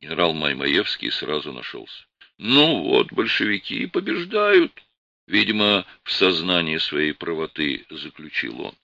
Генерал Маймаевский сразу нашелся. Ну вот, большевики побеждают. Видимо, в сознании своей правоты заключил он.